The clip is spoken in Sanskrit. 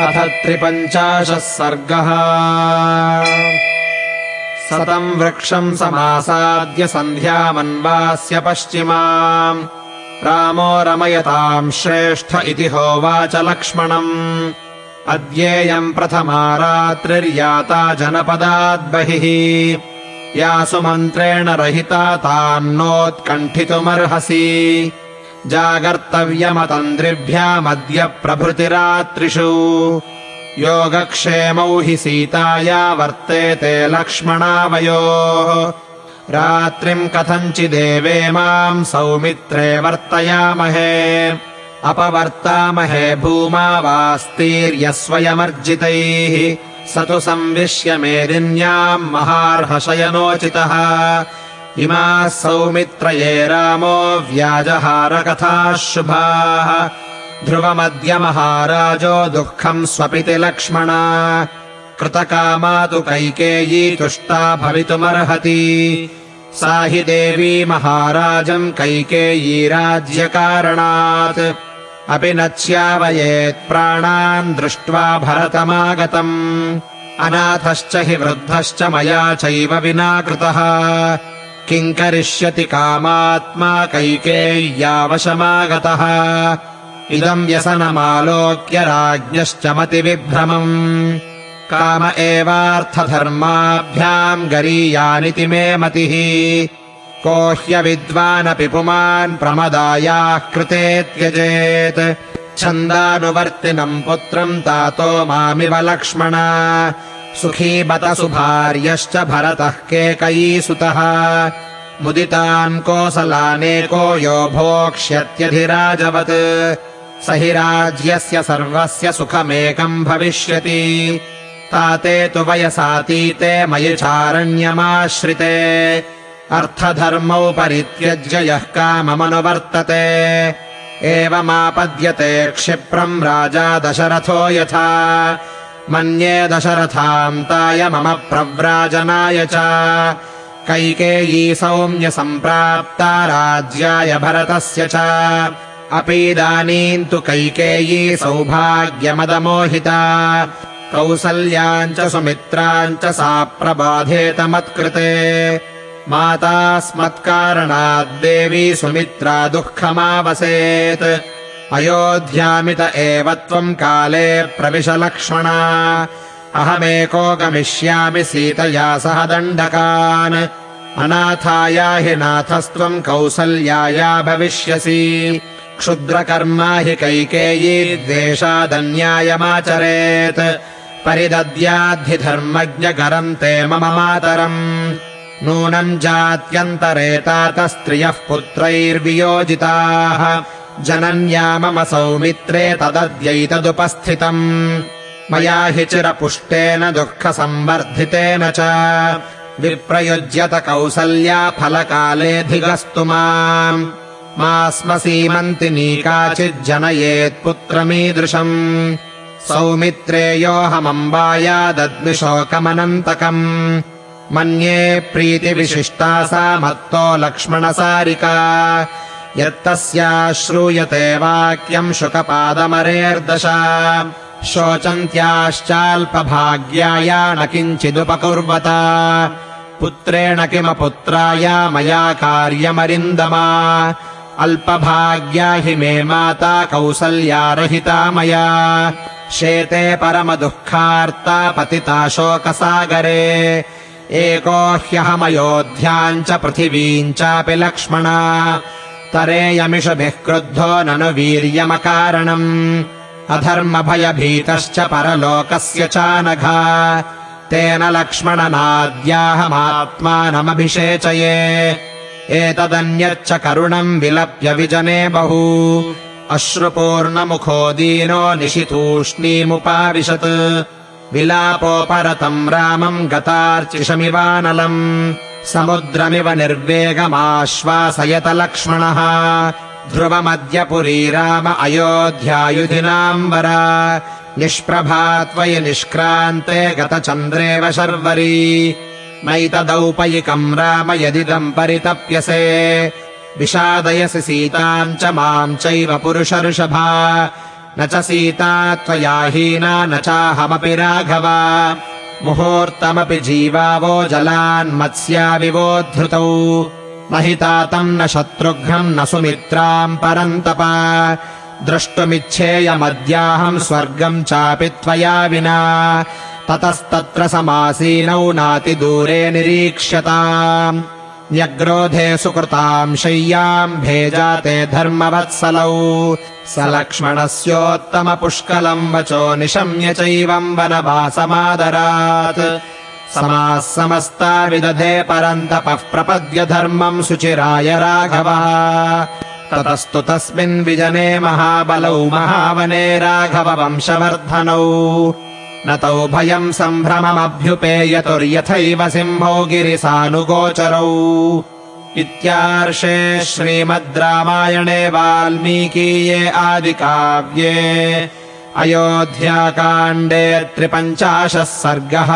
अथ त्रिपञ्चाशः सर्गः। सतम् वृक्षम् समासाद्य सन्ध्यामन्वास्य पश्चिमाम्। रामो रमयताम् श्रेष्ठ इति होवाच लक्ष्मणम्। अद्येयम् प्रथमा रात्रिर्याता जनपदाद्बहिः। यासु मन्त्रेण रहिता तान्नोत्कण्ठितुमर्हसि जागर्तव्यमतन्द्रिभ्यामद्य प्रभृतिरात्रिषु योगक्षेमौ हि सीताया वर्तेते लक्ष्मणावयोः। रात्रिम् कथञ्चिदेवे माम् सौमित्रे वर्तयामहे। अपवर्तामहे भूमावास्तीर्यस्वयमर्जितैः स तु संविश्य मेदिन्याम् महार्हशयनोचितः इमाः सौमित्रये रामो व्याजहारकथाः शुभाः। ध्रुवमद्य महाराजो दुःखम् स्वपिति लक्ष्मणा। कृतकामा तु कैकेयी तुष्टा भवितुमर्हति। सा हि देवी महाराजम् कैकेयी राज्यकारणात्। अपि न च्यावयेत् प्राणान् दृष्ट्वा भरतमागतम्। अनाथश्च हि वृद्धश्च मया चैव विना कृतः किम् करिष्यति कामात्मा कैकेय्यावशमागतः? इदम् व्यसनमालोक्य राज्ञश्च मतिविभ्रमम्। काम एवार्थधर्माभ्याम् गरीयानिति मे मतिः। को ह्यविद्वानपि पुमान् प्रमदायाः कृते त्यजेत्। छन्दानुवर्तिनम् पुत्रम् तातो मामिव लक्ष्मणा सुखी बत सुभार्यश्च भरतः केकयीसुतः। मुदितान् कोसलानेको यो भोक्ष्यत्यधिराजवत्। स हि राज्यस्य सर्वस्य सुखमेकम् भविष्यति। ताते तु वयसातीते मयि चारण्यमाश्रिते। अर्थधर्मौ परित्यज्य यः काममनुवर्तते एवमापद्यते क्षिप्रम् राजा दशरथो यथा मन्ये दशरथान्ताय मम प्रव्राजनाय च। कैकेयी सौम्यसम्प्राप्ता राज्याय भरतस्य च। अपीदानीम् तु कैकेयी सौभाग्यमदमोहिता। कौसल्याम् च सुमित्राम् च सा प्रबाधेत मत्कृते। माता स्मत्कारणाद्देवी सुमित्रा दुःखमावसेत् अयोध्यामित एव त्वम् काले प्रविश लक्ष्मणा अहमेको गमिष्यामि सीतया सह दण्डकान्। अनाथाया हि नाथस्त्वम् कौसल्याया भविष्यसि। क्षुद्रकर्मा हि कैकेयी द्वेषादन्यायमाचरेत्। परिदद्याद्धि धर्मज्ञकरम् ते मम मातरम्। नूनम् जात्यन्तरे तातस्त्रियः पुत्रैर्वियोजिताः जनन्या मम सौमित्रे तदद्यैतदुपस्थितम्। मया हि चिरपुष्टेन दुःखसंवर्धितेन च। विप्रयुज्यत कौसल्या फलकालेऽधिगस्तु माम्। मा स्म सीमन्तिनी काचिज्जनयेत्पुत्रमीदृशम् सौमित्रेयोऽहमम्बायादद्मिशोकमनन्तकम् मन्ये प्रीतिविशिष्टा सा मत्तो लक्ष्मणसारिका यत्तस्या श्रूयते वाक्यम् शुकपादमरेर्दश। शोचन्त्याश्चाल्पभाग्याया न किञ्चिदुपकुर्वत। पुत्रेण किमपुत्राय मया कार्यमरिन्दमा। अल्पभाग्या हि मे माता कौसल्यारहिता मया शेते परमदुःखार्ता पतिता शोकसागरे। एको ह्यहमयोध्याम् च पृथिवीम् चापि लक्ष्मणा तरेयमिषभिः क्रुद्धो ननु वीर्यमकारणम्। अधर्मभयभीतश्च परलोकस्य चानघा। तेन लक्ष्मणनाद्याहमात्मानमभिषेचये। एतदन्यच्च करुणम् विलप्य विजने बहु। अश्रुपूर्णमुखो दीनो निशितूष्णीमुपाविशत् विलापोपरतम् रामम् गतार्चिषमिवानलम् समुद्रमिव निर्वेगमाश्वासयत लक्ष्मणः ध्रुवमद्य पुरी राम अयोध्यायुधिनाम्बर। निष्प्रभा त्वयि निष्क्रान्ते गतचन्द्रेव शर्वरी। नैतदौपयिकम् राम यदिदम् परितप्यसे। विषादयसि सीताम् च माम् चैव पुरुषऋषभा न च सीता त्वया हीना न चाहमपि राघव मुहूर्तमपि जीवावो जलान्मत्स्याविवोद्धृतौ न हि तातम् न शत्रुघ्नम् न सुमित्राम् परन्तप। द्रष्टुमिच्छेयमद्याहम् स्वर्गम् चापि त्वया विना। ततस्तत्र समासीनौ नातिदूरे निरीक्ष्यताम् न्यग्रोधे सुकृताम् शय्याम् भेजाते धर्मवत्सलौ। स लक्ष्मणस्योत्तमपुष्कलम् वचो निशम्य चैवम् वनवासमादरात् समाः समस्ता विदधे परन्तपः प्रपद्य धर्मम् सुचिराय राघवः। ततस्तु तस्मिन् विजने महाबलौ महावने राघववंशवर्धनौ न तौ भयम् सम्भ्रममभ्युपेयतुर्यथैव सिंहौ गिरिसानुगोचरौ। इत्यार्षे श्रीमद् रामायणे वाल्मीकीये आदिकाव्ये। अयोध्याकाण्डे त्रिपञ्चाशः सर्गः